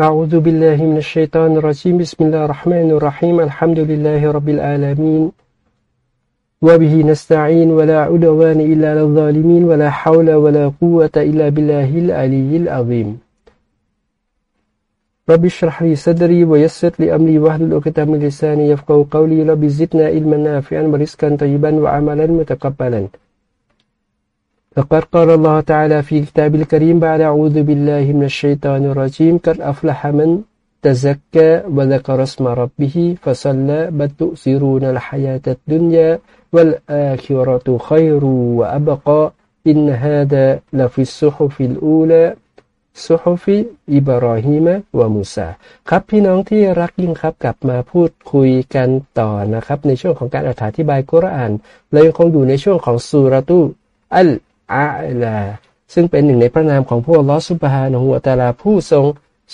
أعوذ بالله من الشيطان الرجيم. بسم الله الرحمن الرحيم. الحمد لله رب العالمين. وبه نستعين ولا عدوان إلا للظالمين ولا حول ولا قوة إلا بالله العلي العظيم. رب اشرح لي صدري ويسر لي أمري واحلل عقدة من لساني يفقهوا قولي. رب زدنا علما نافعا ورزقا طيبا وعملا متقبلا. فقد قال الله تعالى في كتاب الكريم بعد أعوذ بالله من الشيطان الرجيم قد أفلح من تزكى وذكر اسم ربه فصلى بل تؤثرون الحياة الدنيا والآخرة خير وأبقى إن هذا لفي الصحف الأولى صحف إبراهيم وموسى ครับพี่น้องที่รักยิ่งครับกลับมาพูดคุยกันต่อนะครับในช่วงของการอธิบายกุรอานเรายังคงอยู่ในช่วงของสุรตุอัล อาลาซึ่งเป็นหนึ่งในพระนามของพวกลอสุบฮานะฮูวตาลาผู้ทรง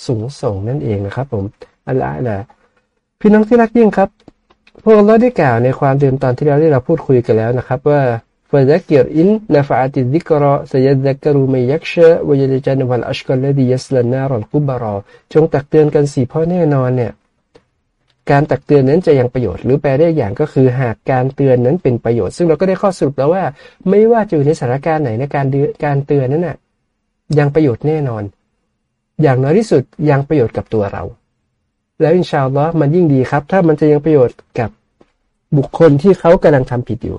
สูงส่งนั่นเองนะครับผมอัลอาลาพี่น้องที่รักยิ่งครับ พวกเราได้กล่าวในความเดิมตอนที่เราได้เราพูดคุยกันแล้วนะครับ ว่าฟะซักกิรอินนาฟะติดิกรอสยัดซักรูมยักเชวยะจันวัลอัชกัลลดียัสลนารัลกุบารอจงตักเตือนกันสิเพราะแน่นอนเนี่ย การตักเตือนนั้นจะยังประโยชน์หรือแปลได้อย่างก็คือหากการเตือนนั้นเป็นประโยชน์ ซึ่งเราก็ได้ข้อสรุปแล้วว่า ไม่ว่าจะอยู่ในสถานการณ์ไหนในการการเตือนนั้นน่ะยังประโยชน์แน่นอน อย่างน้อยที่สุดยังประโยชน์กับตัวเรา แล้วอินชาอัลลอฮ์มันยิ่งดีครับ ถ้ามันจะยังประโยชน์กับบุคคลที่เขากำลังทำผิดอยู่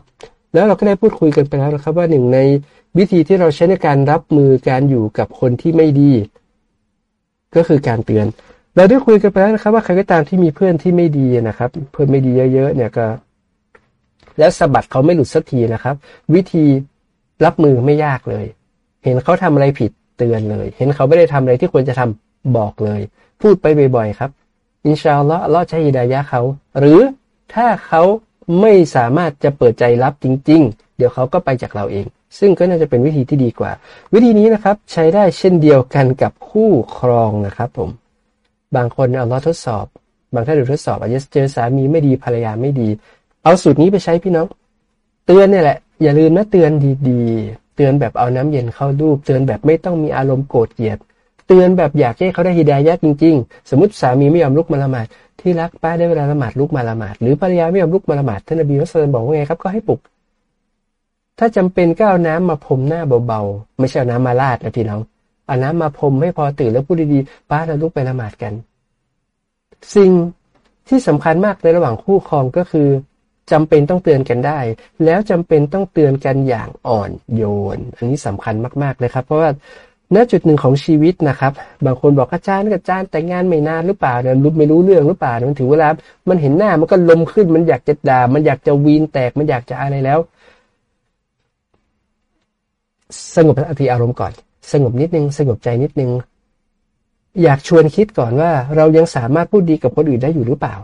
แล้วเราก็ได้พูดคุยกันไปแล้วนะครับว่าหนึ่งในวิธีที่เราใช้ในการรับมือการอยู่กับคนที่ไม่ดี ก็คือการเตือน เราได้คุยกันไปแล้วนะครับ ว่าใครก็ตามที่มีเพื่อนที่ไม่ดีนะครับ เพื่อนไม่ดีเยอะๆเนี่ยก็ แล้วสะบัดเขาไม่หลุดสักทีนะครับ วิธีรับมือไม่ยากเลย เห็นเขาทำอะไรผิดเตือนเลย เห็นเขาไม่ได้ทำอะไรที่ควรจะทำบอกเลย พูดไปบ่อยๆครับ อินชาอัลลอฮ์ลอใช้ฮิดายะเขา หรือถ้าเขาไม่สามารถจะเปิดใจรับจริง ๆ เดี๋ยวเขาก็ไปจากเราเอง ซึ่งก็น่าจะเป็นวิธีที่ดีกว่า วิธีนี้นะครับ ใช้ได้เช่นเดียวกันกับคู่ครองนะครับผม บางคนเอาล้อทดสอบ บางท่านดูทดสอบอาจจะเจอสามีไม่ดีภรรยาไม่ดี เอาสูตรนี้ไปใช้พี่น้อง เตือนเนี่ยแหละ อย่าลืมนะเตือนดีๆ เตือนแบบเอาน้ำเย็นเข้ารูป เตือนแบบไม่ต้องมีอารมณ์โกรธเกลียด เตือนแบบอยากให้เขาได้ฮิดายะจริง ๆ สมมติสามีไม่ยอมลุกมาละหมาดที่รักป้าได้เวลาละหมาดลุกมาละหมาดหรือภรรยาไม่ยอมลุกมาละหมาดท่านนบีมุสลิมบอกว่าไงครับก็ให้ปลุกถ้าจำเป็นก็เอาน้ำมาพรมหน้าเบาๆ ไม่ใช่เอาน้ำมาลาดนะพี่น้อง อาน้ำมาพรมให้พอตื่นแล้วพูดดีๆป้าเราลุกไปละหมาดกัน สิ่งที่สำคัญมากในระหว่างคู่ครองก็คือจำเป็นต้องเตือนกันได้ แล้วจำเป็นต้องเตือนกันอย่างอ่อนโยน อันนี้สำคัญมากๆเลยครับ เพราะว่าณจุดหนึ่งของชีวิตนะครับ บางคนบอกอาจารย์กับอาจารย์แต่งงานไม่นานหรือเปล่าเนี่ยรู้ไม่รู้เรื่องหรือเปล่ามันถือเวลา มันเห็นหน้ามันก็ลมขึ้น มันอยากจะด่า มันอยากจะวีนแตก มันอยากจะอะไรแล้ว สงบสติอารมณ์ก่อน สงบนิดนึง สงบใจนิดนึง อยากชวนคิดก่อนว่า เรายังสามารถพูดดีกับคนอื่นได้อยู่หรือเปล่า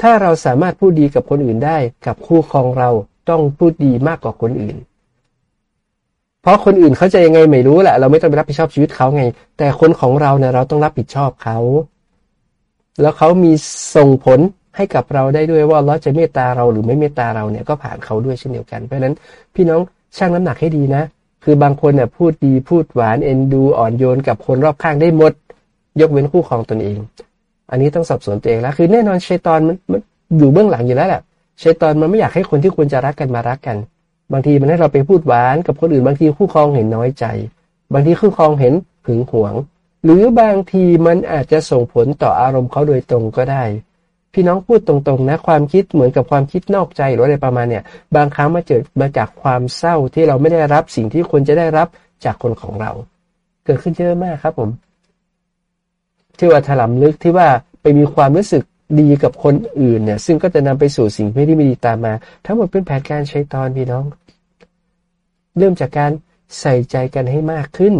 ถ้าเราสามารถพูดดีกับคนอื่นได้กับคู่ครองเราต้องพูดดีมากกว่าคนอื่น เพราะคนอื่นเขาจะยังไงไม่รู้แหละ เราไม่ต้องไปรับผิดชอบชีวิตเขาไง แต่คนของเราเนี่ยเราต้องรับผิดชอบเขาแล้วเขามีส่งผลให้กับเราได้ด้วยว่าเราจะเมตตาเราหรือไม่เมตตาเราเนี่ยก็ผ่านเขาด้วยเช่นเดียวกัน เพราะฉะนั้นพี่น้องช่างน้ำหนักให้ดีนะ คือบางคนเนี่ยพูดดีพูดหวานเอ็นดูอ่อนโยนกับคนรอบข้างได้หมด ยกเว้นคู่ครองตนเอง อันนี้ต้องสับสนตัวเองแล้วคือแน่นอนชัยตอนมันมันอยู่เบื้องหลังอยู่แล้วแหละชัยตอนมันไม่อยากให้คนที่ควรจะรักกันมารักกัน บางทีมันให้เราไปพูดหวานกับคนอื่นบางทีคู่ครองเห็นน้อยใจ บางทีคู่ครองเห็นหึงหวง หรือบางทีมันอาจจะส่งผลต่ออารมณ์เขาโดยตรงก็ได้ พี่น้องพูดตรงๆนะความคิดเหมือนกับความคิดนอกใจหรืออะไรประมาณเนี่ยบางครั้งมาเกิดมาจากความเศร้าที่เราไม่ได้รับสิ่งที่ควรจะได้รับจากคนของเรา เกิดขึ้นเยอะมากครับผม ที่ว่าถลำลึกที่ว่าไปมีความรู้สึกดีกับคนอื่นเนี่ย ซึ่งก็จะนำไปสู่สิ่งไม่ดีไม่ดีตามมา ทั้งหมดเป็นแผนการใช้ตอนพี่น้อง เริ่มจากการใส่ใจกันให้มากขึ้น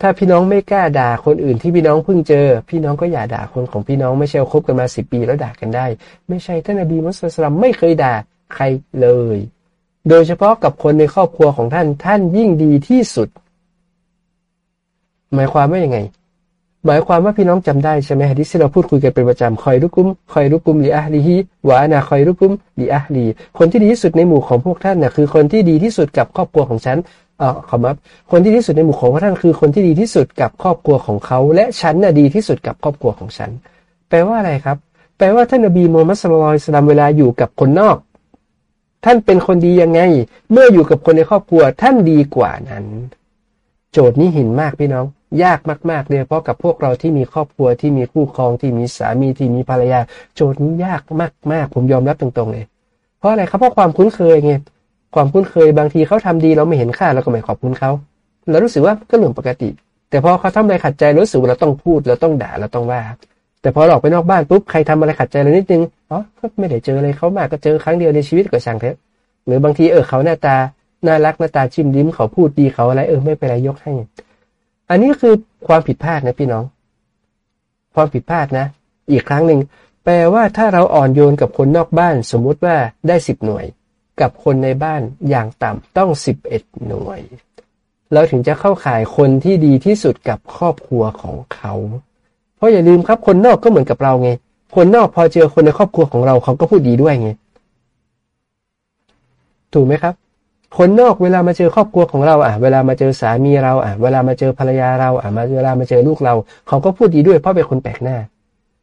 ถ้าพี่น้องไม่กล้าด่าคนอื่นที่พี่น้องเพิ่งเจอ พี่น้องก็อย่าด่าคนของพี่น้องไม่ใช่คบกันมาสิปีแล้วด่ากันได้ ไม่ใช่ท่านอบีมุสลิมไม่เคยด่าใครเลย โดยเฉพาะกับคนในครอบครัวของท่านท่านยิ่งดีที่สุด หมายความว่ายังไง หมายความว่าพี่น้องจำได้ใช่ไหมฮะที่เราพูดคุยกันเป็นประจำคอยรุกุมคอยรุกุมลีอาลีฮีวานาคอยรุกุมลีอาลีคนที่ดีที่สุดในหมู่ของพวกท่านน่ะคือคนที่ดีที่สุดกับครอบครัวของฉัน เออขอมาคนที่ดีที่สุดในหมู่ของพระท่านคือคนที่ดีที่สุดกับครอบครัวของเขา และฉันน่ะดีที่สุดกับครอบครัวของฉัน แปลว่าอะไรครับ แปลว่าท่านนบีมูฮัมมัดสุลลัลสลามเวลาอยู่กับคนนอก ท่านเป็นคนดียังไง เมื่ออยู่กับคนในครอบครัวท่านดีกว่านั้น โจทย์นี้หินมากพี่น้อง ยากมากๆเลยเพราะกับพวกเราที่มีครอบครัวที่มีคู่ครองที่มีสามีที่มีภรรยา โจทย์นี้ยากมากๆ ผมยอมรับตรงๆเลย เพราะอะไรครับเพราะความคุ้นเคยไง ความคุ้นเคยบางทีเขาทำดีเราไม่เห็นค่าเราก็ไม่ขอบคุณเขาเรารู้สึกว่าก็เรื่องปกติ แต่พอเขาทำอะไรขัดใจรู้สึกว่าเราต้องพูดเราต้องด่าเราต้องว่าแต่พอออกไปนอกบ้านปุ๊บใครทำอะไรขัดใจเรานิดนึงอ๋อก็ไม่ได้เจออะไรเขามากก็เจอครั้งเดียวในชีวิตก็ช่างเถอะหรือบางทีเออเขาหน้าตาน่ารักหน้าตาชิมดิ้มเขาพูดดีเขาอะไรเออไม่เป็นไรยกให้ อันนี้คือความผิดพลาดนะพี่น้อง ความผิดพลาดนะ อีกครั้งหนึ่งแปลว่าถ้าเราอ่อนโยนกับคนนอกบ้าน สมมุติว่าได้สิบหน่วย กับคนในบ้านอย่างต่ำต้องสิบเอ็ดหน่วย เราถึงจะเข้าข่ายคนที่ดีที่สุดกับครอบครัวของเขา เพราะอย่าลืมครับคนนอกก็เหมือนกับเราไง คนนอกพอเจอคนในครอบครัวของเราเขาก็พูดดีด้วยไง ถูกไหมครับ คนนอกเวลามาเจอครอบครัวของเราอะ เวลามาเจอสามีเราอะ เวลามาเจอภรรยาเราอะมาเวลามาเจอลูกเรา เขาก็พูดดีด้วยเพราะเป็นคนแปลกหน้า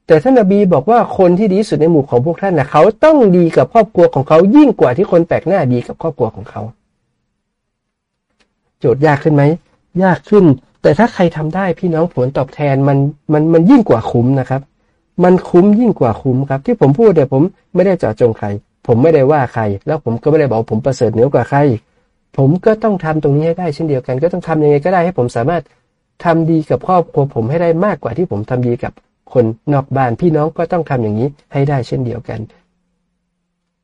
แต่ท่านนบีบอกว่าคนที่ดีสุดในหมู่ของพวกท่านนะเขาต้องดีกับครอบครัวของเขายิ่งกว่าที่คนแปลกหน้าดีกับครอบครัวของเขา โจทย์ยากขึ้นไหมยากขึ้น แต่ถ้าใครทำได้พี่น้องผลตอบแทนมันมันมันยิ่งกว่าคุ้มนะครับ มันคุ้มยิ่งกว่าคุ้มครับ ที่ผมพูดแต่ผมไม่ได้เจาะจงใคร ผมไม่ได้ว่าใคร แล้วผมก็ไม่ได้บอกผมประเสริฐเหนือกว่าใคร ผมก็ต้องทำตรงนี้ให้ได้เช่นเดียวกัน ก็ต้องทำยังไงก็ได้ให้ผมสามารถทำดีกับครอบครัวผมให้ได้มากกว่าที่ผมทำดีกับ คนนอกบ้านพี่น้องก็ต้องทำอย่างนี้ให้ได้เช่นเดียวกัน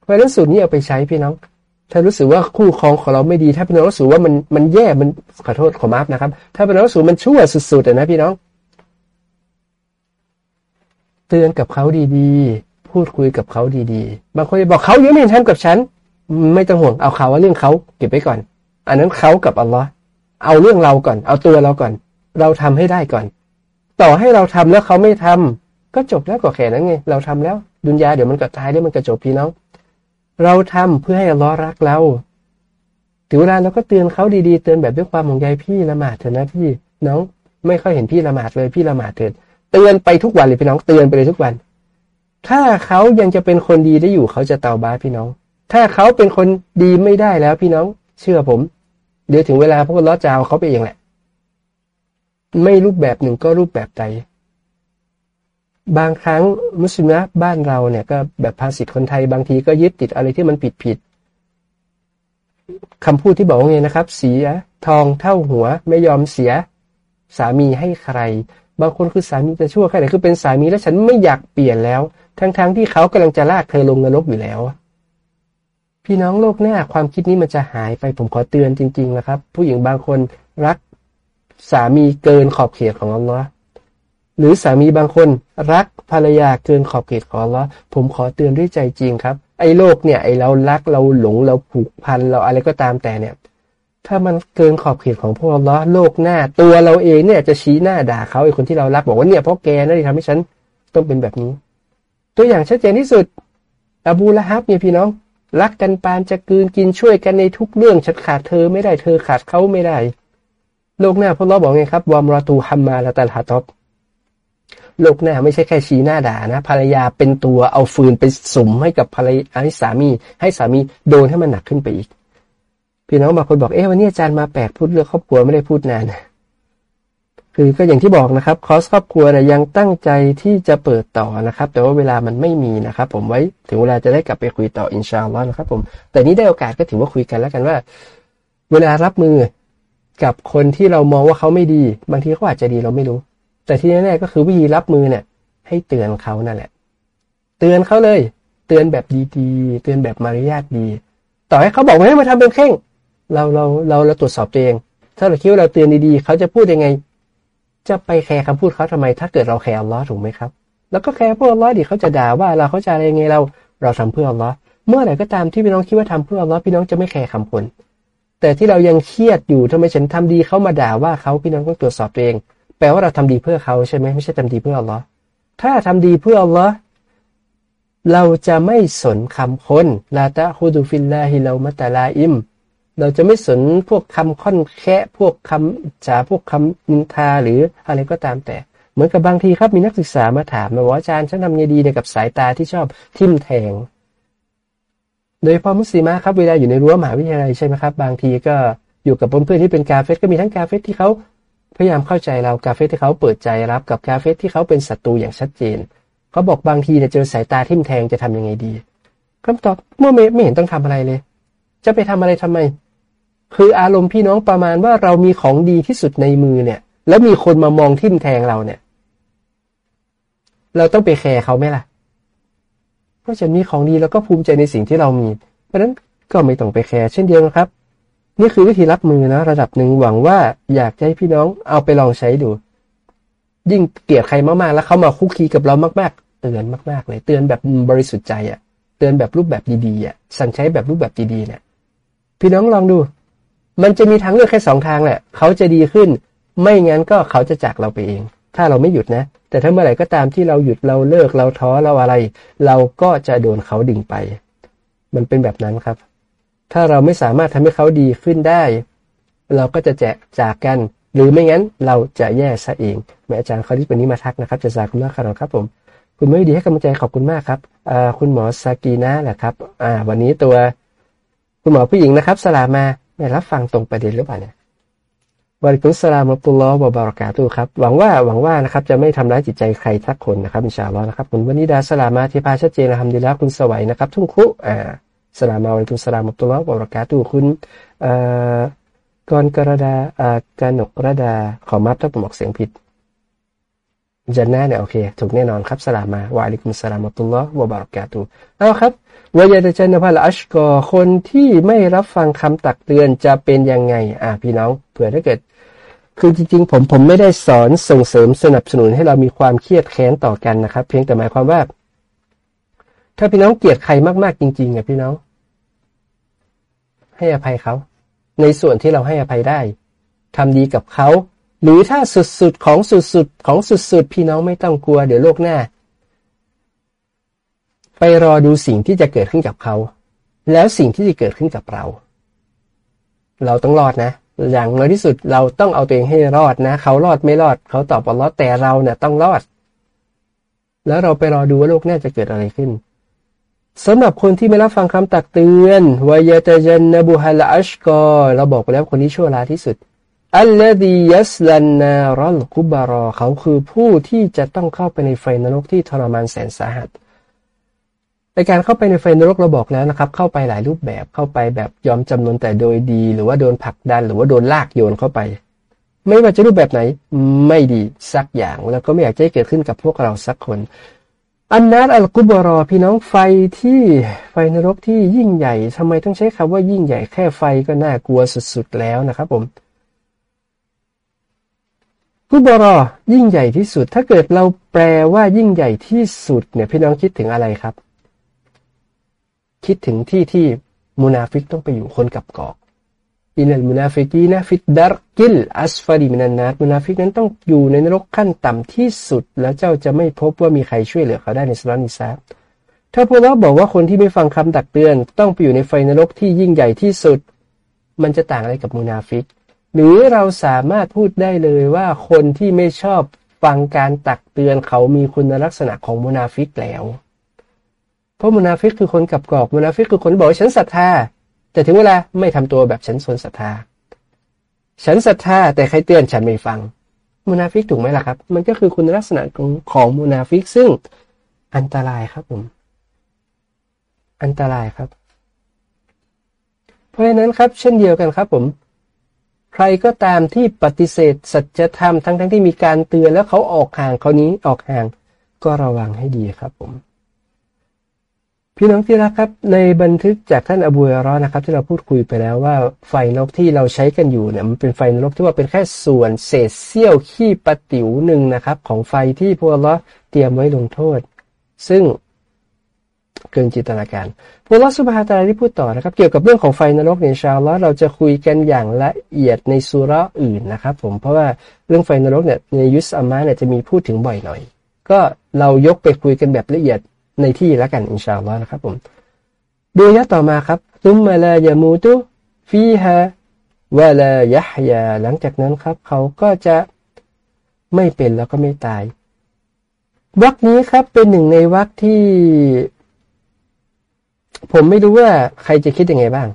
เพราะนั้นสูตรนี้เอาไปใช้พี่น้อง ถ้ารู้สึกว่าคู่ครองของเราไม่ดี ถ้าพี่น้องรู้สึกว่ามันมันแย่มันขอโทษขอมาฟนะครับ ถ้าพี่น้องรู้สึกมันชั่วสุดๆนะพี่น้อง เตือนกับเขาดีๆ พูดคุยกับเขาดีๆ บางคนจะบอกเขายังไม่เห็นทำกับฉัน ไม่ต้องห่วงเอาเขาว่าเรื่องเขาเก็บไว้ก่อน อันนั้นเขากับอัลลอฮ์เอาเรื่องเราก่อน เอาตัวเราก่อน เราทำให้ได้ก่อน ต่อให้เราทำแล้วเขาไม่ทำก็จบแล้วก็แค่นั้นไง เราทำแล้ว ดุนยาเดี๋ยวมันก็ตายเดี๋ยวมันก็จบพี่น้อง เราทำเพื่อให้ล้อรักเราถึงเวลาเราก็เตือนเขาดีๆ เตือนแบบด้วยความห่วงใยพี่ละหมาดเถอะนะพี่น้อง ไม่ค่อยเห็นพี่ละหมาดเลยพี่ละหมาดเถิดเตือนไปทุกวันเลยพี่น้องเตือนไปเลยทุกวัน ถ้าเขายังจะเป็นคนดีได้อยู่เขาจะเตาบ้าพี่น้อง ถ้าเขาเป็นคนดีไม่ได้แล้วพี่น้อง เชื่อผม เดี๋ยวถึงเวลาพวกล้อจาวเขาไปเองแหละ ไม่รูปแบบหนึ่งก็รูปแบบใด บางครั้งมุสลิมนะบ้านเราเนี่ยก็แบบภาษิตคนไทยบางทีก็ยึดติดอะไรที่มันผิดผิดคำพูดที่บอกว่าไงนะครับ เสียทองเท่าหัว ไม่ยอมเสีย สามีให้ใคร บางคนคือสามีจะชั่วแค่ไหนคือเป็นสามีแล้วฉันไม่อยากเปลี่ยนแล้ว ทั้งๆทที่เขากำลังจะลากเธอลงนรกอยู่แล้ว พี่น้องโลกหน้าความคิดนี้มันจะหายไปผมขอเตือนจริงๆนะครับ ผู้หญิงบางคนรัก สามีเกินขอบเขตของอัลลอฮ์หรือสามีบางคนรักภรรยาเกินขอบเขตของอัลลอฮ์ผมขอเตือนด้วยใจจริงครับ ไอ้โลกเนี่ยไอ้เรารักเราหลงเราผูกพันเราอะไรก็ตามแต่เนี่ย ถ้ามันเกินขอบเขตของพวกอัลลอฮ์โลกหน้า ตัวเราเองเนี่ยจะชี้หน้าด่าเขาไอ้คนที่เรารักบอกว่าเนี่ยเพราะแกนะที่ทำให้ฉันต้องเป็นแบบนี้ ตัวอย่างชัดเจนที่สุดอบูละฮับเนี่ยพี่น้องรักกันปานจะกืนกินช่วยกันในทุกเรื่องฉันขาดเธอไม่ได้เธอขาดเขาไม่ได้ โลกหน้าพวกเราบอกไงครับวอมรอตูฮัมมาละตัลฮะตอบโลกหน้าไม่ใช่แค่ชี้หน้าด่านะ ภรรยาเป็นตัวเอาฟืนไปสุมให้กับภรรยาให้สามี ให้สามีโดนให้มันหนักขึ้นไปอีก พี่น้องบางคนบอกเอ๊ะวันนี้อาจารย์มาแปลกพูดเรื่องครอบครัวไม่ได้พูดนานคือก็อย่างที่บอกนะครับคอสครอบครัวนี่ยยังตั้งใจที่จะเปิดต่อนะครับ แต่ว่าเวลามันไม่มีนะครับ ผมไว้ถึงเวลาจะได้กลับไปคุยต่ออินชาอัลลอฮ์นะครับ ผม แต่นี้ได้โอกาสก็ถือว่าคุยกันแล้วกันว่า เวลารับมือ กับคนที่เรามองว่าเขาไม่ดี บางทีเขาอาจจะดีเราไม่รู้ แต่ที่แน่ๆก็คือวิธีรับมือเนี่ย ให้เตือนเขานั่นแหละ เตือนเขาเลย เตือนแบบดีๆ เตือนแบบมารยาทดี ต่อให้เขาบอกว่าให้มาทำเป็นเคร่ง เราเราเราเราตรวจสอบตัวเอง ถ้าเราคิดว่าเราเตือนดีๆเขาจะพูดยังไง จะไปแคร์คำพูดเขาทำไม ถ้าเกิดเราแคร์อัลลอฮ์ถูกไหมครับ แล้วก็แคร์พวกอัลลอฮ์ดิเขาจะด่าว่าเราเขาจะอะไรยังไงเรา เราทำเพื่ออัลลอฮ์เมื่อไหร่ก็ตามที่พี่น้องคิดว่าทำเพื่ออัลลอฮ์พี่น้องจะไม่แคร์คำคน แต่ที่เรายังเครียดอยู่ทำไมฉันทำดีเขามาด่าว่าเขาพี่น้องต้องตรวจสอบตัวเอง แปลว่าเราทำดีเพื่อเขาใช่ไหมไม่ใช่ทำดีเพื่ออัลลอฮ์ถ้าทำดีเพื่ออัลลอฮ์เราจะไม่สนคำคนลาตะฮูดูฟิลลาฮิเรามัตาลาอิม เราจะไม่สนพวกคำค่อนแค่พวกคำจาพวกคำนินทาหรืออะไรก็ตามแต่ เหมือนกับบางทีครับมีนักศึกษามาถามมาว่าอาจารย์ฉันทำไงดีเนี่ยกับสายตาที่ชอบทิ่มแทง โดยพอมุสลิมะครับเวลาอยู่ในรั้วมหาวิทยาลัยใช่ไหมครับบางทีก็อยู่กับเพื่อนๆที่เป็นกาเฟสก็มีทั้งกาเฟสที่เขาพยายามเข้าใจเรากาเฟสที่เขาเปิดใจรับกับกาเฟสที่เขาเป็นศัตรูอย่างชัดเจนเขาบอกบางทีเนี่ยเจอสายตาทิ่มแทงจะทำยังไงดีคำตอบเมื่อไม่เห็นต้องทำอะไรเลย จะไปทำอะไรทำไม คืออารมณ์พี่น้องประมาณว่าเรามีของดีที่สุดในมือเนี่ย แล้วมีคนมามองทิ่มแทงเราเนี่ย เราต้องไปแคร์เขาไหมล่ะ เพราะฉันมีของดีแล้วก็ภูมิใจในสิ่งที่เรามี เพราะนั้นก็ไม่ต้องไปแคร์เช่นเดียวกันครับ นี่คือวิธีรับมือนะ ระดับหนึ่งหวังว่าอยากให้พี่น้องเอาไปลองใช้ดู ยิ่งเกลียดใครมากๆ แล้วเขามาคุกคีกับเรามากๆ เตือนมากๆเลยเตือนแบบบริสุทธิ์ใจอะ่ะ เตือนแบบรูปแบบดีๆอะ สั่งใช้แบบรูปแบบดีๆเนี่ยพี่น้องลองดู มันจะมีทางเลือกแค่สองทางแหละเขาจะดีขึ้น ไม่งั้นก็เขาจะจากเราไปเอง ถ้าเราไม่หยุดนะ แต่ถ้าเมื่อไหร่ก็ตามที่เราหยุดเราเลิกเราท้อเราอะไร เราก็จะโดนเขาดึงไป มันเป็นแบบนั้นครับ ถ้าเราไม่สามารถทำให้เขาดีขึ้นได้ เราก็จะแจกจากกัน หรือไม่งั้นเราจะแย่ซะเองแม่อาจารย์เขาที่เป็นนี้มาทักนะครับจะจากคุณมากครับผมคุณไม่ดีให้กำลังใจขอบคุณมากครับคุณหมอสกีนะแหละครับวันนี้ตัว คุณหมอผู้หญิงนะครับ สลามาไม่รับฟังตรงประเด็นหรือเปล่าเนี่ย บริกุสลามุตุลลอฮ์บารักาตุครับหวังว่าหวังว่านะครับจะไม่ทำร้ายจิตใจใครทักคนนะครับอินชาอัลลอฮ์นะครับคุณวันิดาสลามาที่พาชัดเจนทำดีแล้วคุณสวัยนะครับ ทุ่งคุอ่าสลามาบริกุสลามุตุลลอฮ์บารักาตุคุณอ่ากรกระดาอ่ากานกระดาขอมาบถ้าผมออกเสียงผิดจันนาเนี่ยโอเคถูกแน่นอนครับสลามมาวะลิกุมสลามุตุลลอฮ์วะบารักาตุเอาครับวายาตจันนพัลอัชกอคนที่ไม่รับฟังคำตักเตือนจะเป็นยังไง อ่าพี่น้องเผื่อถ้าเกิด คือจริงๆ ผมผมไม่ได้สอนส่งเสริมสนับสนุนให้เรามีความเครียดแค้นต่อกันนะครับ เพียงแต่หมายความว่า ถ้าพี่น้องเกลียดใครมากๆจริงๆอะพี่น้อง ให้อภัยเขาในส่วนที่เราให้อภัยได้ทำดีกับเขา หรือถ้าสุดๆของสุดๆของสุดๆพี่น้องไม่ต้องกลัวเดี๋ยวโลกหน้า ไปรอดูสิ่งที่จะเกิดขึ้นกับเขา แล้วสิ่งที่จะเกิดขึ้นกับเรา เราต้องรอดนะ อย่างน้อยที่สุดเราต้องเอาตัวเองให้รอดนะ เขารอดไม่รอด เขาตอบว่าอดแต่เราเนี่ยต้องรอด แล้วเราไปรอดูว่าโลกหน้าจะเกิดอะไรขึ้นสำหรับคนที่ไม่รับฟังคำตักเตือนวายตะจันนบุฮัลอัชกอเราบอกไปแล้วคนที่ชั่วร้ายที่สุดอัลลดียัสลันนารัลกุบารอ เขาคือผู้ที่จะต้องเข้าไปในไฟนรกที่ทรมานแสนสาหัส ในการเข้าไปในไฟนรกเราบอกแล้วนะครับ เข้าไปหลายรูปแบบเข้าไปแบบยอมจำนนแต่โดยดี หรือว่าโดนผลักดัน หรือว่าโดนลากโยนเข้าไป ไม่ว่าจะรูปแบบไหนไม่ดีสักอย่าง แล้วก็ไม่อยากจะให้เกิดขึ้นกับพวกเราสักคน النار الكبرىพี่น้องไฟที่ไฟนรกที่ยิ่งใหญ่ทำไมต้องใช้คำว่ายิ่งใหญ่แค่ไฟก็น่ากลัวสุดๆแล้วนะครับ ผมكبرىยิ่งใหญ่ที่สุด ถ้าเกิดเราแปลว่ายิ่งใหญ่ที่สุดเนี่ยพี่น้องคิดถึงอะไรครับ คิดถึงที่ที่มุนาฟิกต้องไปอยู่คนกับกอกอินัลมุนาฟิกีนะฟิดดาร์กิลอัสฟารีมินันนาตมุนาฟิกนั้นต้องอยู่ในนรกขั้นต่ำที่สุด แล้วเจ้าจะไม่พบว่ามีใครช่วยเหลือเขาได้ในซูเราะฮ์นิซาถ้าพวกเราบอกว่าคนที่ไม่ฟังคำตักเตือน ต้องไปอยู่ในไฟนรกที่ยิ่งใหญ่ที่สุด มันจะต่างอะไรกับมุนาฟิก หรือเราสามารถพูดได้เลยว่าคนที่ไม่ชอบฟังการตักเตือนเขามีคุณลักษณะของมุนาฟิกแล้ว เพราะมุนาฟิกคือคนกลับกลอกมุนาฟิกคือคนบอกฉันศรัทธา แต่ถึงเวลาไม่ทำตัวแบบฉันส่วนศรัทธา ฉันศรัทธาแต่ใครเตือนฉันไม่ฟังมุนาฟิกถูกไหมล่ะครับ มันก็คือคุณลักษณะของของมุนาฟิกซึ่งอันตรายครับผม อันตรายครับ เพราะฉะนั้นครับ เช่นเดียวกันครับผม ใครก็ตามที่ปฏิเสธสัจธรรมทั้งทั้งที่มีการเตือนแล้วเขาออกห่างเขานี้ออกห่าง ก็ระวังให้ดีครับผม พี่น้องที่รักครับ ในบันทึกจากท่านอบูยรอนะครับ ที่เราพูดคุยไปแล้วว่าไฟนกที่เราใช้กันอยู่เนี่ยมันเป็นไฟนกที่ว่าเป็นแค่ส่วนเศษเสี้ยวขี้ปะติ๋วหนึ่งนะครับ ของไฟที่พวกเราเตรียมไว้ลงโทษ ซึ่งเกินจินตนาการพวกลอสุบฮาตาที่พูดต่อนะครับ เกี่ยวกับเรื่องของไฟนรกเนี่ยชาวล้อเราจะคุยกันอย่างละเอียดในสุราอื่นนะครับ ผมเพราะว่าเรื่องไฟนรกเนี่ยในยุสอามาเนี่ยจะมีพูดถึงบ่อยหน่อย ก็เรายกไปคุยกันแบบละเอียด ในที่แล้วกันอินชาอัลลอฮ์นะครับผมดูยะต่อมาครับตุมมาลายามูตุฟีฮะวะลายะฮยาหลังจากนั้นครับ เขาก็จะไม่เป็นแล้วก็ไม่ตายวักนี้ครับเป็นหนึ่งในวักที่ ผมไม่รู้ว่าใครจะคิดยังไงบ้าง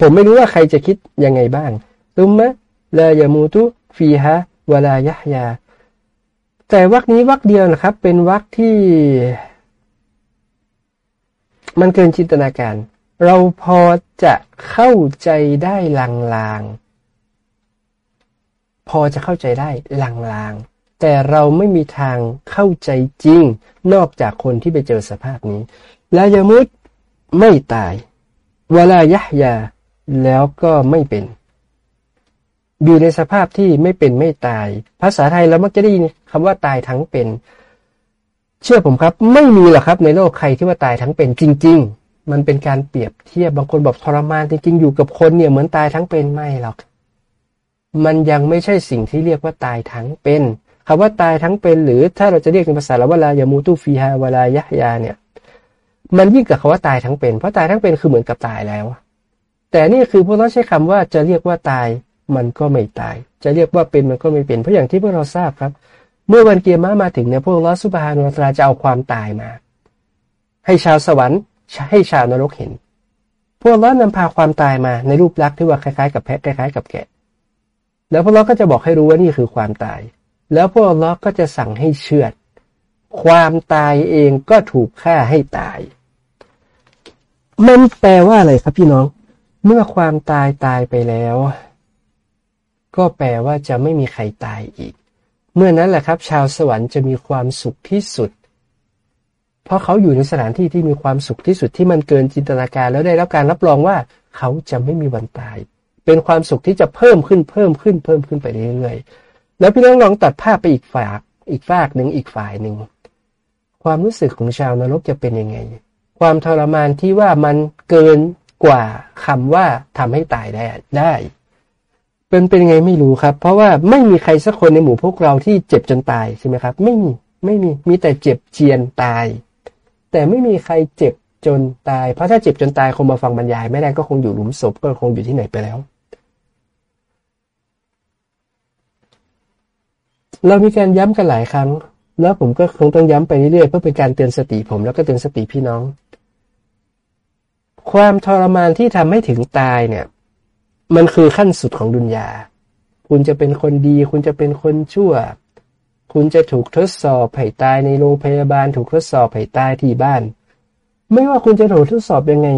ผมไม่รู้ว่าใครจะคิดยังไงบ้างตุมมะลายามูตุฟีฮะวลายะยา แต่วักนี้วักเดียวนะครับ เป็นวักที่ มันเกินจินตนาการ เราพอจะเข้าใจได้ลางๆ พอจะเข้าใจได้ลางๆแต่เราไม่มีทางเข้าใจจริง นอกจากคนที่ไปเจอสภาพนี้ แลายมุดไม่ตาย เวลายะยา แล้วก็ไม่เป็น อยู่ในสภาพที่ไม่เป็นไม่ตาย ภาษาไทยเรามักจะได้ยินคำว่าตายทั้งเป็น เชื่อผมครับ ไม่มีหรอกครับในโลกใครที่ว่าตายทั้งเป็นจริง ๆ มันเป็นการเปรียบเทียบบางคนบอกทรมานจริงๆอยู่กับคนเนี่ยเหมือนตายทั้งเป็นไม่หรอก มันยังไม่ใช่สิ่งที่เรียกว่าตายทั้งเป็นคำว่าตายทั้งเป็น หรือถ้าเราจะเรียกในภาษาละวลายามูตุฟีฮาวลายะยาเนี่ย มันยิ่งกับคาว่าตายทั้งเป็น เพราะตายทั้งเป็นคือเหมือนกับตายแล้ว แต่นี่คือพวกเราใช้คำว่าจะเรียกว่าตาย มันก็ไม่ตาย จะเรียกว่าเป็นมันก็ไม่เป็น เพราะอย่างที่พวกเราทราบครับ เมื่อวันเกียร์มามาถึงเนี่ยพวกเราสุบฮานุตราจะเอาความตายมา ให้ชาวสวรรค์ให้ชาวนรกเห็น พวกเรานำพาความตายมาในรูปลักษณ์ที่ว่าคล้ายๆกับแพะคล้ายๆ กับแกะ แล้วพวกเราก็จะบอกให้รู้ว่านี่คือความตาย แล้วพวกลลอก็จะสั่งให้เชือด ความตายเองก็ถูกฆ่าให้ตาย มันแปลว่าอะไรครับพี่น้อง เมื่อความตายตายไปแล้ว ก็แปลว่าจะไม่มีใครตายอีก เมื่อนั้นแหละครับ ชาวสวรรค์จะมีความสุขที่สุด เพราะเขาอยู่ในสถานที่ที่มีความสุขที่สุดที่มันเกินจินตนาการแล้วได้รับการรับรองว่าเขาจะไม่มีวันตาย เป็นความสุขที่จะเพิ่มขึ้นเพิ่มขึ้นเพิ่มขึ้นไปเรื่อยๆ แล้วพี่น้องลองตัดภาพไปอีกฝาก อีกฝากหนึ่งอีกฝ่ายหนึ่ง ความรู้สึกของชาวนรกจะเป็นยังไง ความทรมานที่ว่ามันเกินกว่าคำว่าทำให้ตายได้ได้ เป็นเป็นไงไม่รู้ครับ เพราะว่าไม่มีใครสักคนในหมู่พวกเราที่เจ็บจนตายใช่ไหมครับ ไม่มีไม่มีมีแต่เจ็บเจียนตาย แต่ไม่มีใครเจ็บจนตาย เพราะถ้าเจ็บจนตายคงมาฟังบรรยาย ไม่ได้ก็คงอยู่หลุมศพก็คงอยู่ที่ไหนไปแล้ว เรามีการย้ำกันหลายครั้ง แล้วผมก็คงต้องย้ำไปเรื่อยๆเพื่อเป็นการเตือนสติผมแล้วก็เตือนสติพี่น้อง ความทรมานที่ทำให้ถึงตายเนี่ย มันคือขั้นสุดของดุนยา คุณจะเป็นคนดี คุณจะเป็นคนชั่ว คุณจะถูกทดสอบไผ่ตายในโรงพยาบาล ถูกทดสอบไผ่ตายที่บ้าน ไม่ว่าคุณจะถูกทดสอบยังไง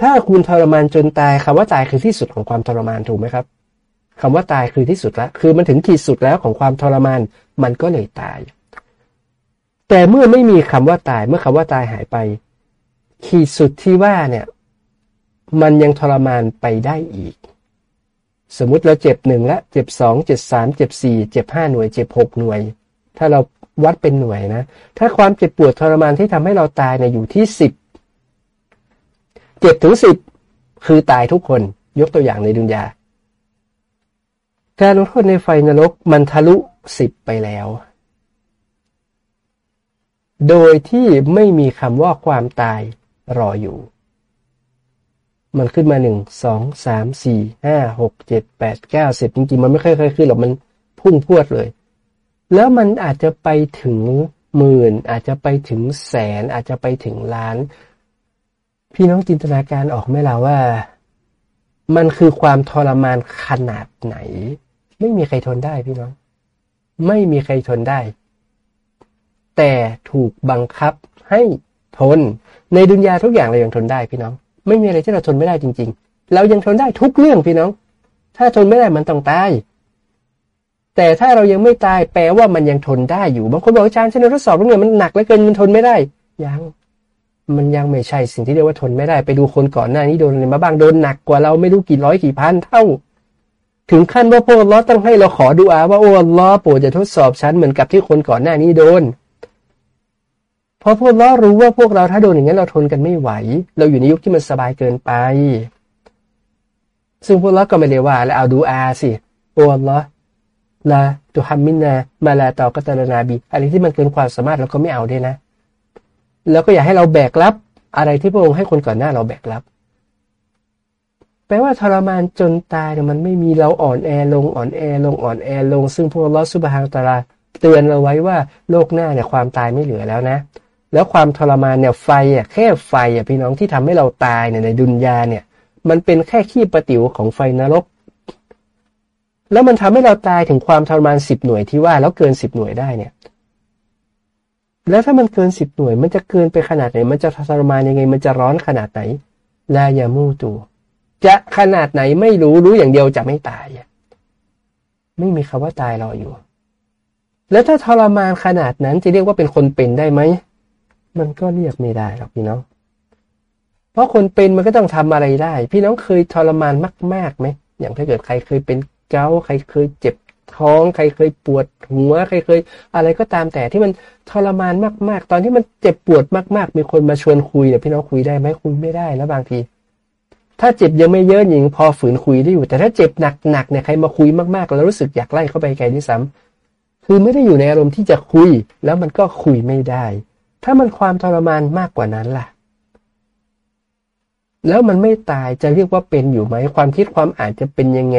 ถ้าคุณทรมานจนตายคำว่าตายคือที่สุดของความทรมานถูกไหมครับคำว่าตายคือที่สุดแล้วคือมันถึงขีดสุดแล้วของความทรมาน มันก็เลยตาย แต่เมื่อไม่มีคำว่าตาย เมื่อคำว่าตายหายไป ขีดสุดที่ว่าเนี่ย มันยังทรมานไปได้อีก สมมุติเราเจ็บหนึ่งละเจ็บสองเจ็บสามเจ็บสี่เจ็บห้าหน่วย เจ็บหกหน่วย ถ้าเราวัดเป็นหน่วยนะ ถ้าความเจ็บปวดทรมานที่ทำให้เราตายเนี่ยอยู่ที่สิบเจ็บถึงสิบคือตายทุกคนยกตัวอย่างในดุนยา การลงโทษในไฟนรกมันทะลุสิบไปแล้ว โดยที่ไม่มีคำว่าความตายรออยู่ มันขึ้นมาหนึ่งสองสามสี่ห้าหกเจ็ดแปดเก้าสิบจริงๆ มันไม่ค่อยๆขึ้นหรอกมันพุ่งพวดเลย แล้วมันอาจจะไปถึงหมื่น อาจจะไปถึงแสน อาจจะไปถึงล้าน พี่น้องจินตนาการออกไหมล่ะว่า มันคือความทรมานขนาดไหน ไม่มีใครทนได้พี่น้อง ไม่มีใครทนได้ แต่ถูกบังคับให้ทนในดุนยาทุกอย่างเรายังทนได้พี่น้อง ไม่มีอะไรที่เราทนไม่ได้จริง ๆ เรายังทนได้ทุกเรื่องพี่น้อง ถ้าทนไม่ได้มันต้องตาย แต่ถ้าเรายังไม่ตายแปลว่ามันยังทนได้อยู่ บางคนบอกอาจารย์ฉันทดสอบเนี่ยมันหนักเหลือเกินมันทนไม่ได้ ยัง มันยังไม่ใช่สิ่งที่เรียกว่าทนไม่ได้ ไปดูคนก่อนหน้านี้โดนอะไรมาบ้างโดนหนักกว่าเราไม่รู้กี่ร้อยกี่พันเท่า ถึงขั้นว่าพวกล้อต้องให้เราขอดูอาว่าโอ้ล้อโปรดจะทดสอบฉันเหมือนกับที่คนก่อนหน้านี้โดน เพราะพวกล้อรู้ว่าพวกเราถ้าโดนอย่างนั้นเราทนกันไม่ไหว เราอยู่ในยุคที่มันสบายเกินไป ซึ่งพวกล้อก็ไม่เลยว่าแล้วเอาดูอาสิโอ้ล้อละตุฮัมมินนา มาลาตอกัตลนาบี อะไรที่มันเกินความสามารถเราก็ไม่เอาด้วยนะ แล้วก็อย่าให้เราแบกรับ อะไรที่พระองค์ให้คนก่อนหน้าเราแบกรับ แปลว่าทรมานจนตายเนี่ยมันไม่มีเราอ่อนแอลงอ่อนแอลงอ่อนแอลง ซึ่งพวกลอสุบฮางตาลาเตือนเราไว้ว่าโลกหน้าเนี่ยความตายไม่เหลือแล้วนะ แล้วความทรมานเนี่ยไฟอะแค่ไฟอะพี่น้องที่ทำให้เราตายเนี่ยในดุนยาเนี่ย มันเป็นแค่ขี้ประติ๋วของไฟนรก แล้วมันทำให้เราตายถึงความทรมานสิบหน่วยที่ว่าแล้วเกินสิบหน่วยได้เนี่ย แล้วถ้ามันเกินสิบหน่วย มันจะเกินไปขนาดไหน มันจะทรมานยังไง มันจะร้อนขนาดไหนลายามูตูจะขนาดไหนไม่รู้รู้อย่างเดียวจะไม่ตายไม่มีคำว่าตายรออยู่ แล้วถ้าทรมานขนาดนั้นจะเรียกว่าเป็นคนเป็นได้ไหม มันก็เรียกไม่ได้หรอกพี่น้อง เพราะคนเป็นมันก็ต้องทำอะไรได้ พี่น้องเคยทรมานมากๆไหมอย่างถ้าเกิดใครเคยเป็นเกาใครเคยเจ็บท้องใครเคยปวดหัวใครเคย อะไรก็ตามแต่ที่มันทรมานมาก ๆ ตอนที่มันเจ็บปวดมาก ๆ มีคนมาชวนคุยเนี่ยพี่น้องคุยได้ไหมคุยไม่ได้แล้วบางที ถ้าเจ็บยังไม่เยอะหญิงพอฝืนคุยได้อยู่ แต่ถ้าเจ็บหนักๆเนี่ยใครมาคุยมากๆแล้วรู้สึกอยากไล่เข้าไปไกลที่ซ้ำคือไม่ได้อยู่ในอารมณ์ที่จะคุย แล้วมันก็คุยไม่ได้ ถ้ามันความทรมานมากกว่านั้นล่ะ แล้วมันไม่ตายจะเรียกว่าเป็นอยู่ไหม ความคิดความอ่านจะเป็นยังไง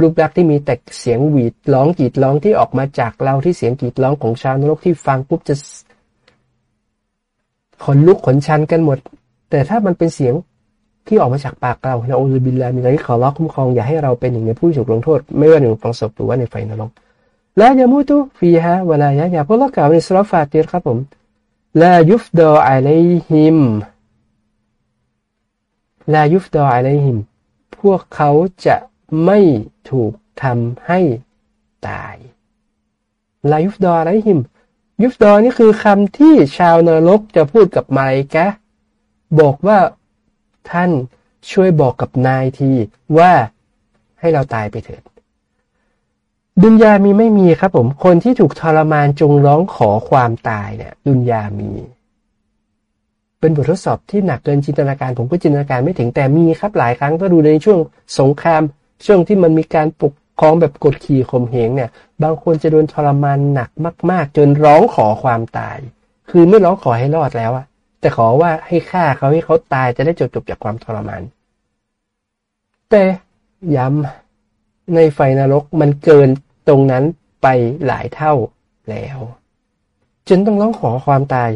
รูปลักษณ์ที่มีแต่เสียงหวีดร้องกรีดร้องที่ออกมาจากเราที่เสียงกรีดร้องของชาวนรกที่ฟังปุ๊บจะขนลุกขนชันกันหมด แต่ถ้ามันเป็นเสียงที่ออกมาจากปากเราเราอุบิลลามีอะไรขอร้องคุ้มครองอย่าให้เราเป็นหนึ่งในผู้ถูกลงโทษ ไม่ว่าในฝังศพหรือว่าในไฟนรกและยามุตุฟีฮะเวลายะอย่าพวกเรากล่าวในสุรฟาติรครับผม ลายุฟดออะลัยฮิมลายุฟดออะลัยฮิม พวกเขาจะไม่ถูกทำให้ตายลายุฟดออะไรฮิม ยุฟดอนี่คือคำที่ชาวนรกจะพูดกับมาลกะ บอกว่าท่านช่วยบอกกับนายทีว่าให้เราตายไปเถิด ดุนยามีไม่มีครับผม คนที่ถูกทรมานจงร้องขอความตายเนี่ย ดุนยามี เป็นบททดสอบที่หนักเกินจินตนาการ ผมก็จินตนาการไม่ถึงแต่มีครับหลายครั้งถ้าดูในช่วงสงคราม ช่วงที่มันมีการปกครองแบบกดขี่ข่มเหงเนี่ย บางคนจะโดนทรมานหนักมาก ๆ จนร้องขอความตาย คือไม่ร้องขอให้รอดแล้วอะแต่ขอว่าให้ฆ่าเขาให้เขาตายจะได้จบจบจากความทรมาน แต่ย้ำในไฟนรกมันเกิน ตรงนั้นไปหลายเท่าแล้ว จนต้องร้องขอความตาย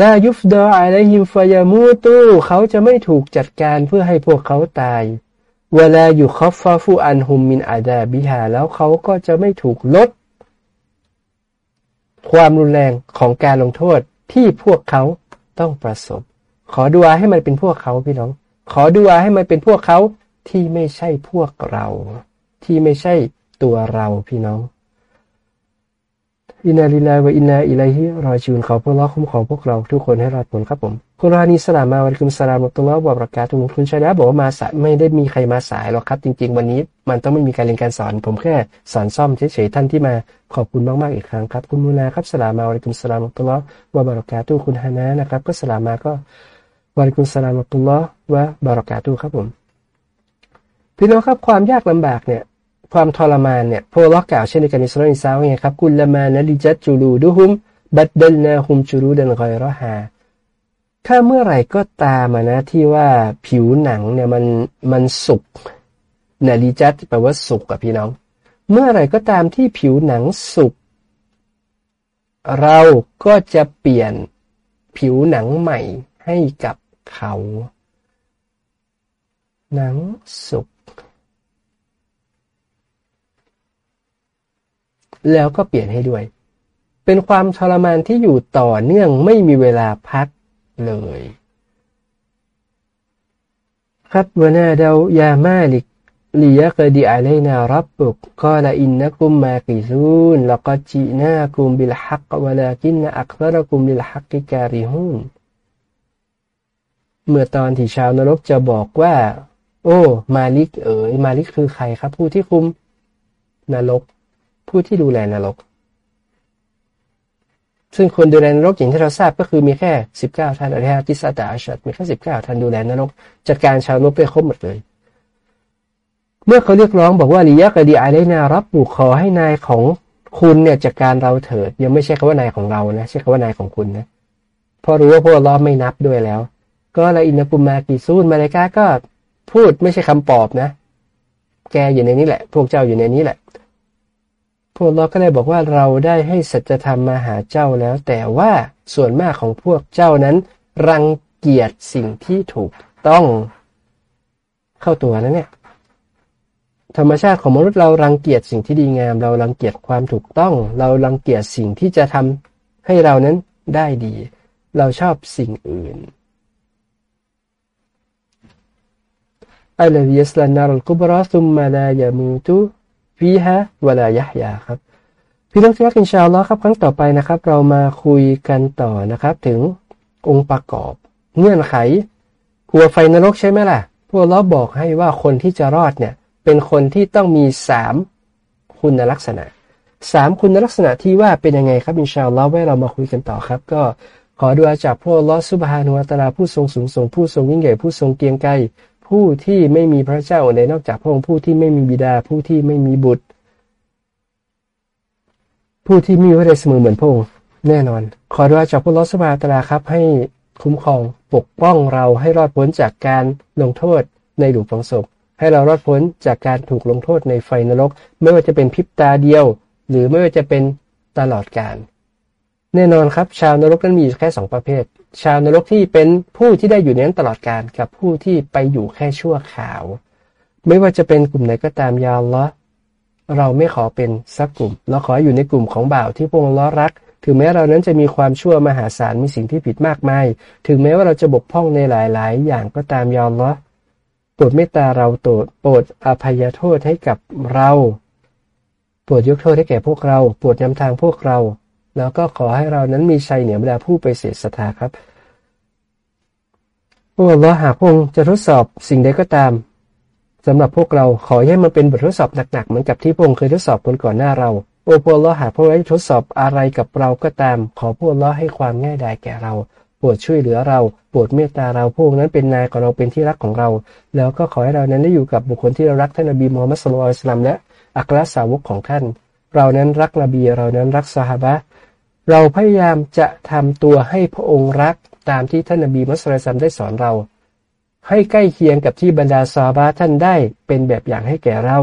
ลายุฟดออะไรฮิมฟยามูตูเขาจะไม่ถูกจัดการเพื่อให้พวกเขาตาย ولا يخفف عنهم من عذابهاแล้วเขาก็จะไม่ถูกลด ความรุนแรงของการลงโทษที่พวกเขาต้องประสบ ขอดูอาให้มันเป็นพวกเขาพี่น้อง ขอดูอาให้มันเป็นพวกเขาที่ไม่ใช่พวกเรา ที่ไม่ใช่ตัวเราพี่น้องإنا لله وإنا إليه راجعونขอพวกเราคุ้มของพวกเราทุกคนให้รอดผลครับผมคุณรานีสลามาวะลิกุมสลามตุลลอฮ์บประกาศทุกคุณชายาบอกว่ามาสายไม่ได้มีใครมาสายหรอกครับ จริง ๆ วันนี้มันต้องไม่มีการเรียนการสอน ผมแค่สอนซ่อมเฉยๆท่านที่มาขอบคุณมากๆอีกครั้งครับ คุณมูนาครับสลามาวะลิกุมสลามตุลลอฮ์วะบประกาศทุกคุณฮานะนะครับ ก็สลามาก็วะลิกุมสลามตุลลอฮ์วะบประกาศทุกครับผมพี่น้องครับความยากลำบากเนี่ย ความทรมานเนี่ยพวกล็อกกล่าวเช่นในการอิสราเอลซาวไงครับกุลละมานลิจัตจูลูดุฮุม บัดเดลนาฮุมจูรูดันกอยรอฮาถ้าเมื่อไหร่ก็ตามนะที่ว่าผิวหนังเนี่ยมันมันสุกนาลิจัตแปลว่าสุกกับพี่น้อง เมื่อไหร่ก็ตามที่ผิวหนังสุกเราก็จะเปลี่ยนผิวหนังใหม่ให้กับเขา หนังสุก แล้วก็เปลี่ยนให้ด้วย เป็นความทรมานที่อยู่ต่อเนื่องไม่มีเวลาพักเลย ครับวนาดายามาลิกลียกดีอะเลนารับบุกกาลอินนักุมมากิซูนแล้วก็จีนาคุมบิลฮักวลากินอักษรคุมบิลฮักกิการิฮุนเมื่อตอนที่ชาวนรกจะบอกว่า โอ้ มาลิกเอ๋ยมาลิกคือใครครับ ผู้ที่คุมนรก ผู้ที่ดูแลนรก ซึ่งคนดูแลนรกอย่างที่เราทราบก็คือมีแค่สิบเก้าท่านอริยกิสตาอาชัดมีแค่สิบเก้าท่านดูแลนรก จัดการชาวนรกไปครบหมดเลย เมื่อเขาเรียกร้องบอกว่าลียะกดีอะไรนารับบุขอให้นายของคุณเนี่ยจัดการเราเถิด ยังไม่ใช่คำว่านายของเรานะใช่คำว่านายของคุณนะพราะรู้ว่าพวกเราไม่นับด้วยแล้ว ก็ละอินนกุมมากีซูนมาเลกาก็พูดไม่ใช่คำปอบนะ แกอยู่ในนี้แหละ พวกเจ้าอยู่ในนี้แหละ วกเราก็เลยบอกว่าเราได้ให้สัจธรรมมาหาเจ้าแล้ว แต่ว่าส่วนมากของพวกเจ้านั้น รังเกียจสิ่งที่ถูกต้อง เข้าตัวนะเนี่ย ธรรมชาติของมนุษย์เรารังเกียจสิ่งที่ดีงาม เรารังเกียจความถูกต้อง เรารังเกียจสิ่งที่จะทำให้เรานั้นได้ดี เราชอบสิ่งอื่นอัลล ي يصل النار الكبرى ثم لا يموت ฟีฮะวลายะยาครับ พี่น้องที่รักอินชาอัลลอฮ์ครับ ครั้งต่อไปนะครับ เรามาคุยกันต่อนะครับ ถึงองค์ประกอบ เงื่อนไขกลัวไฟนรกใช่ไหมล่ะ พวกเราบอกให้ว่าคนที่จะรอดเนี่ย เป็นคนที่ต้องมีสามคุณลักษณะสามคุณลักษณะที่ว่าเป็นยังไงครับอินชาอัลลอฮ์ไว้เรามาคุยกันต่อครับ ก็ขอดูอาจากพวกลอสุบฮานุอัตลาผู้ทรงสูงทรงผู้ทรงยิ่งใหญ่ผู้ทรงเกียงไกร ผู้ที่ไม่มีพระเจ้าใดนอกจากพระองค์ผู้ที่ไม่มีบิดาผู้ที่ไม่มีบุตร ผู้ที่มีพระเดชเสมอเหมือนพระองค์แน่นอน ขอดูอาจากพระลอสบาตราครับให้คุ้มครองปกป้องเราให้รอดพ้นจากการลงโทษในหลุมฝังศพให้เรารอดพ้นจากการถูกลงโทษในไฟนรก ไม่ว่าจะเป็นพริบตาเดียว หรือไม่ว่าจะเป็นตลอดกาลแน่นอนครับ ชาวนรกนั้นมีแค่สองประเภท ชาวนรกที่เป็นผู้ที่ได้อยู่ในนั้นตลอดการกับผู้ที่ไปอยู่แค่ชั่วข่าว ไม่ว่าจะเป็นกลุ่มไหนก็ตามยาวละเราไม่ขอเป็นสักกลุ่ม เราขออยู่ในกลุ่มของบ่าวที่พวกเรารัก ถึงแม้เรานั้นจะมีความชั่วมหาศาลมีสิ่งที่ผิดมากมาย ถึงแม้ว่าเราจะบกพร่องในหลาย ๆ อย่างก็ตามยาวละโปรดเมตตาเราโปรดโปรดอภัยโทษให้กับเรา โปรดยกโทษให้แก่พวกเรา โปรดนำทางพวกเรา แล้วก็ขอให้เรานั้นมีชัยเหนือบรรดาผู้ไปเสียศรัทธาครับพวกเราหากพงจะทดสอบสิ่งใดก็ตามสำหรับพวกเราขอให้มันเป็นบททดสอบหนักๆเหมือนกับที่พงเคยทดสอบคนก่อนหน้าเรา โอ้พวกเราหากพวกเราทดสอบอะไรกับเราก็ตาม ขอพวกเราให้ความง่ายดายแก่เราโปรดช่วยเหลือเราโปรดเมตตาเราพวกนั้นเป็นนายของเราเป็นที่รักของเรา แล้วก็ขอให้เรานั้นได้อยู่กับบุคคลที่เรารักท่านนบีมูฮัมมัดสุลลัลสลัมและอัครสาวกของท่าน เรานั้นรักนบีเรานั้นรักสหบะ เราพยายามจะทำตัวให้พระองค์รักตามที่ท่านนบีมุสลิมได้สอนเรา ให้ใกล้เคียงกับที่บรรดาซาบาท่านได้เป็นแบบอย่างให้แก่เรา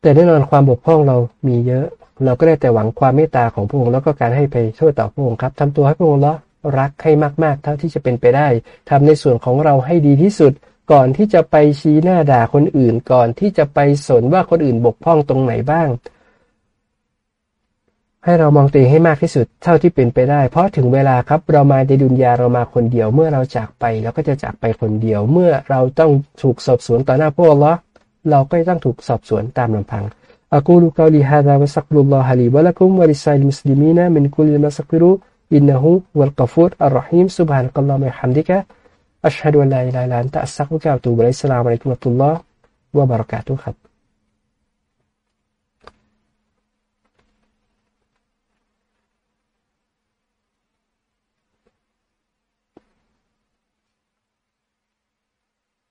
แต่แน่นอนความบกพร่องเรามีเยอะ เราก็ได้แต่หวังความเมตตาของพระองค์แล้วก็การให้ไปช่วยต่อพระองค์ครับทำตัวให้พระองค์ละรักให้มาก ๆ เท่าที่จะเป็นไปได้ทำในส่วนของเราให้ดีที่สุดก่อนที่จะไปชี้หน้าด่าคนอื่นก่อนที่จะไปสนว่าคนอื่นบกพร่องตรงไหนบ้าง ให้เรามองตัวเองให้มากที่สุดเท่าที่เป็นไปได้ เพราะถึงเวลาครับเรามาในดุนยาเรามาคนเดียว เมื่อเราจากไปเราก็จะจากไปคนเดียว เมื่อเราต้องถูกสอบสวนต่อหน้าพวกเราเราก็ต้องถูกสอบสวนตามลำพังอักูลุกาลิฮะดาวะสักรุลลอฮะลีวะลักุมวะลิซัยมุสลิ